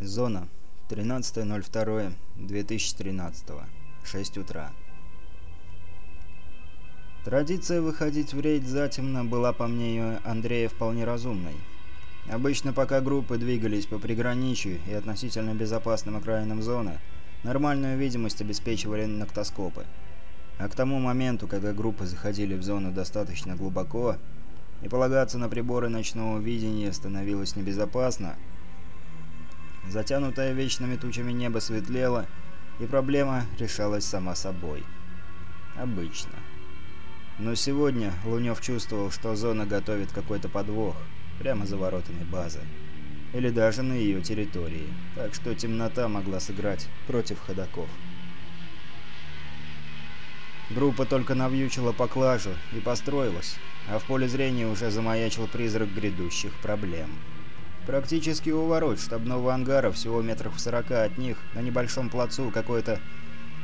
Зона. 13.02.2013. 6 утра. Традиция выходить в рейд затемно была, по мнению Андрея, вполне разумной. Обычно, пока группы двигались по приграничью и относительно безопасным окраинам зоны, нормальную видимость обеспечивали ноктоскопы. А к тому моменту, когда группы заходили в зону достаточно глубоко, и полагаться на приборы ночного видения становилось небезопасно, Затянутое вечными тучами небо светлело, и проблема решалась сама собой. Обычно. Но сегодня Лунёв чувствовал, что зона готовит какой-то подвох, прямо за воротами базы. Или даже на ее территории, так что темнота могла сыграть против ходаков. Группа только навьючила поклажу и построилась, а в поле зрения уже замаячил призрак грядущих проблем. Практически у ворот штабного ангара, всего метров сорока от них, на небольшом плацу какое-то...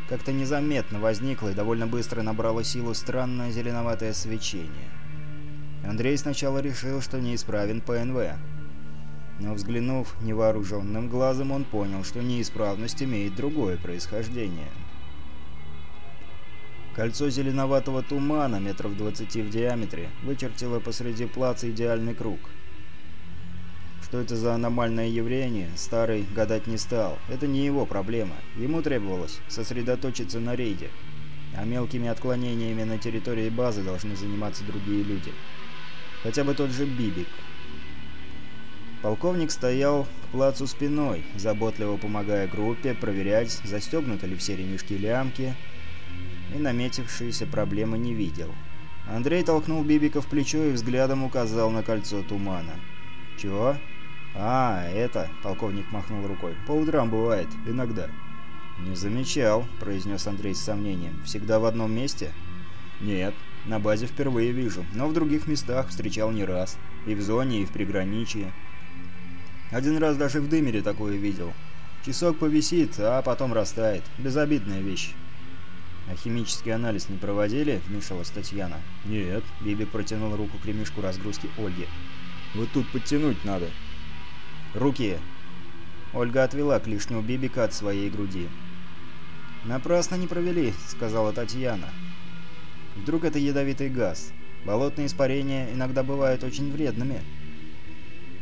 Как-то незаметно возникло и довольно быстро набрало силу странное зеленоватое свечение. Андрей сначала решил, что неисправен ПНВ. Но взглянув невооруженным глазом, он понял, что неисправность имеет другое происхождение. Кольцо зеленоватого тумана метров 20 в диаметре вычертило посреди плаца идеальный круг – что это за аномальное явление, Старый гадать не стал. Это не его проблема. Ему требовалось сосредоточиться на рейде. А мелкими отклонениями на территории базы должны заниматься другие люди. Хотя бы тот же Бибик. Полковник стоял к плацу спиной, заботливо помогая группе проверять, застегнуты ли все ремешки лямки, и наметившиеся проблемы не видел. Андрей толкнул Бибика в плечо и взглядом указал на кольцо тумана. «Чего?» «А, это...» — полковник махнул рукой. «По утрам бывает. Иногда». «Не замечал», — произнес Андрей с сомнением. «Всегда в одном месте?» «Нет. На базе впервые вижу, но в других местах встречал не раз. И в зоне, и в приграничье. Один раз даже в Дымере такое видел. Часок повисит, а потом растает. Безобидная вещь». «А химический анализ не проводили?» — вмешалась Татьяна. «Нет», — Бибик протянул руку к ремешку разгрузки Ольги. «Вот тут подтянуть надо». «Руки!» Ольга отвела клешню Бибика от своей груди. «Напрасно не провели», — сказала Татьяна. «Вдруг это ядовитый газ? Болотные испарения иногда бывают очень вредными».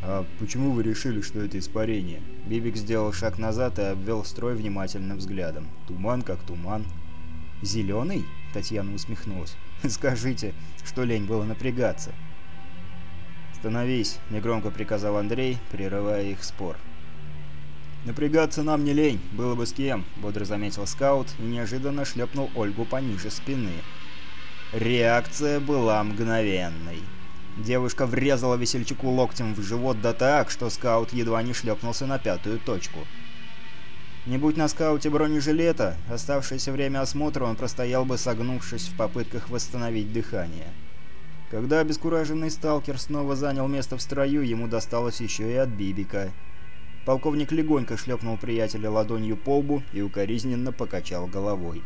«А почему вы решили, что это испарение?» Бибик сделал шаг назад и обвел строй внимательным взглядом. «Туман как туман». «Зеленый?» — Татьяна усмехнулась. «Скажите, что лень было напрягаться». «Остановись!» — негромко приказал Андрей, прерывая их спор. «Напрягаться нам не лень, было бы с кем», — бодро заметил скаут и неожиданно шлепнул Ольгу пониже спины. Реакция была мгновенной. Девушка врезала весельчаку локтем в живот да так, что скаут едва не шлепнулся на пятую точку. Не будь на скауте бронежилета, оставшееся время осмотра он простоял бы, согнувшись в попытках восстановить дыхание. Когда обескураженный сталкер снова занял место в строю, ему досталось еще и от Бибика. Полковник легонько шлепнул приятеля ладонью по лбу и укоризненно покачал головой.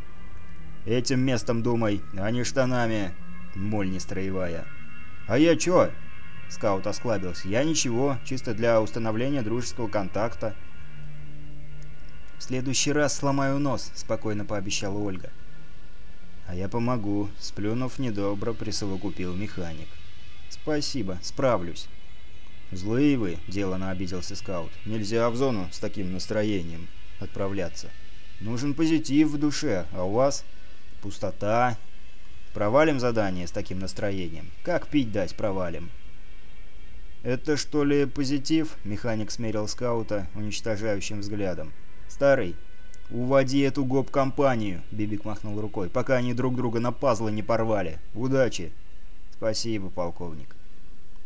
«Этим местом думай, а не штанами!» Моль не строевая. «А я чё?» Скаут осклабился. «Я ничего, чисто для установления дружеского контакта». «В следующий раз сломаю нос», — спокойно пообещала Ольга. «Ольга». «А я помогу», — сплюнув недобро, присовокупил механик. «Спасибо, справлюсь». «Злые вы», — делано обиделся скаут. «Нельзя в зону с таким настроением отправляться. Нужен позитив в душе, а у вас пустота. Провалим задание с таким настроением. Как пить дать провалим?» «Это что ли позитив?» — механик смерил скаута уничтожающим взглядом. «Старый, «Уводи эту гоп-компанию», — Бибик махнул рукой, — «пока они друг друга на пазлы не порвали. Удачи!» «Спасибо, полковник».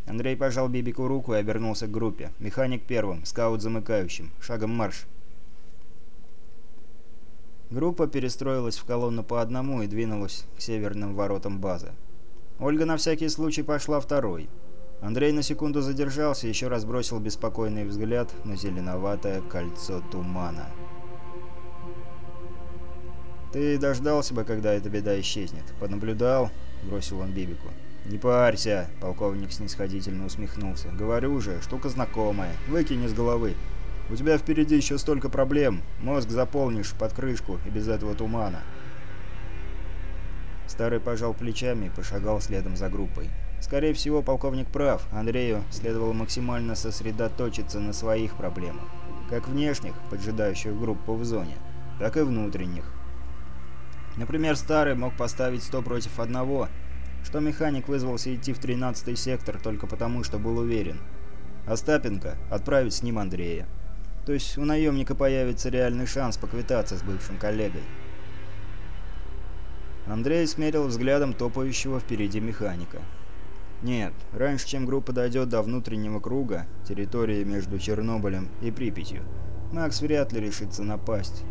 Андрей пожал Бибику руку и обернулся к группе. Механик первым, скаут замыкающим. Шагом марш. Группа перестроилась в колонну по одному и двинулась к северным воротам базы. Ольга на всякий случай пошла второй. Андрей на секунду задержался и еще раз бросил беспокойный взгляд на зеленоватое кольцо тумана. Ты дождался бы, когда эта беда исчезнет. Понаблюдал?» — бросил он Бибику. «Не парься!» — полковник снисходительно усмехнулся. «Говорю же, штука знакомая. Выкини с головы. У тебя впереди еще столько проблем. Мозг заполнишь под крышку и без этого тумана». Старый пожал плечами и пошагал следом за группой. Скорее всего, полковник прав. Андрею следовало максимально сосредоточиться на своих проблемах. Как внешних, поджидающих группу в зоне, так и внутренних, Например, старый мог поставить 100 против одного, что механик вызвался идти в 13-й сектор только потому, что был уверен. А Остапенко отправить с ним Андрея. То есть у наемника появится реальный шанс поквитаться с бывшим коллегой. Андрей смерил взглядом топающего впереди механика. Нет, раньше, чем группа дойдет до внутреннего круга, территории между Чернобылем и Припятью, Макс вряд ли решится напасть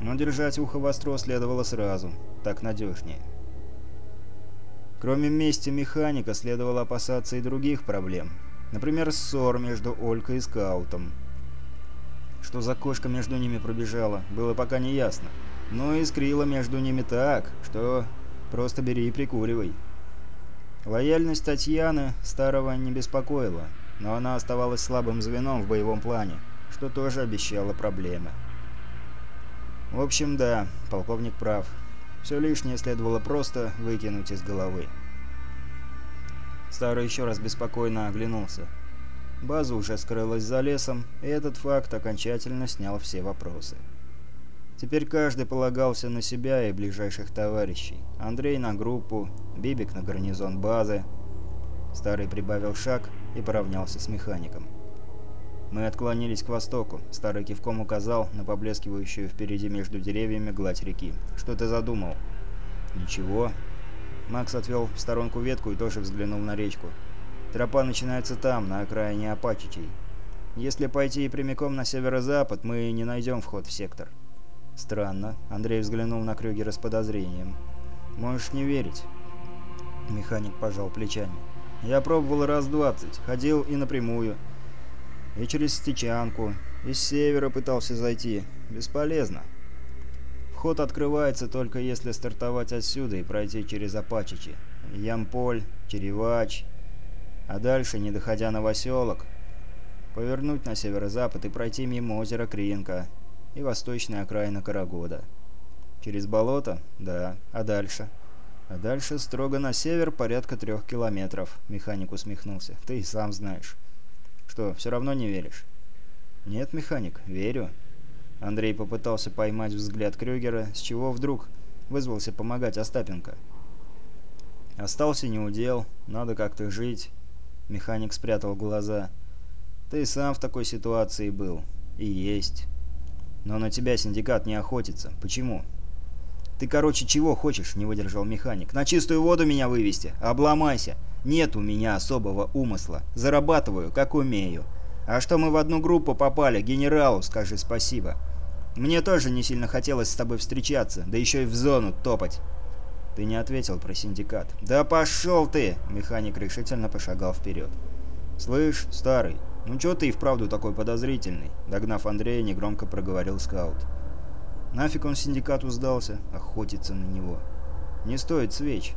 но держать ухо востро следовало сразу, так надежнее. Кроме мести механика, следовало опасаться и других проблем. Например, ссор между Олькой и Скаутом. Что за кошка между ними пробежала, было пока не ясно. Но искрило между ними так, что просто бери и прикуривай. Лояльность Татьяны старого не беспокоила, но она оставалась слабым звеном в боевом плане, что тоже обещало проблемы. В общем, да, полковник прав. Все лишнее следовало просто выкинуть из головы. Старый еще раз беспокойно оглянулся. База уже скрылась за лесом, и этот факт окончательно снял все вопросы. Теперь каждый полагался на себя и ближайших товарищей. Андрей на группу, Бибик на гарнизон базы. Старый прибавил шаг и поравнялся с механиком. Мы отклонились к востоку. Старый кивком указал на поблескивающую впереди между деревьями гладь реки. «Что ты задумал?» «Ничего». Макс отвел в сторонку ветку и тоже взглянул на речку. «Тропа начинается там, на окраине Апачичей. Если пойти прямиком на северо-запад, мы не найдем вход в сектор». «Странно», — Андрей взглянул на Крюгера с подозрением. «Можешь не верить». Механик пожал плечами. «Я пробовал раз двадцать, ходил и напрямую» и через стечанку, из севера пытался зайти. Бесполезно. Вход открывается только если стартовать отсюда и пройти через Апачичи, Ямполь, Черевач, а дальше, не доходя на Васелок, повернуть на северо-запад и пройти мимо озера Кринка и восточная окраина Карагода. Через болото? Да. А дальше? А дальше строго на север порядка трех километров, механик усмехнулся. Ты и сам знаешь. Что, все равно не веришь? Нет, механик, верю. Андрей попытался поймать взгляд Крюгера, с чего вдруг вызвался помогать Остапенко. Остался неудел, надо как-то жить. Механик спрятал глаза. Ты сам в такой ситуации был. И есть. Но на тебя синдикат не охотится. Почему? Ты, короче, чего хочешь, не выдержал механик. На чистую воду меня вывести. Обломайся. Нет у меня особого умысла. Зарабатываю, как умею. А что мы в одну группу попали, генералу скажи спасибо. Мне тоже не сильно хотелось с тобой встречаться, да еще и в зону топать. Ты не ответил про синдикат. Да пошел ты! Механик решительно пошагал вперед. Слышь, старый, ну чё ты и вправду такой подозрительный? Догнав Андрея, негромко проговорил скаут. Нафиг он синдикату сдался, охотится на него. Не стоит свеч.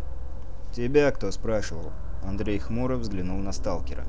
Тебя кто спрашивал? андрей хмуро взглянул на сталкера.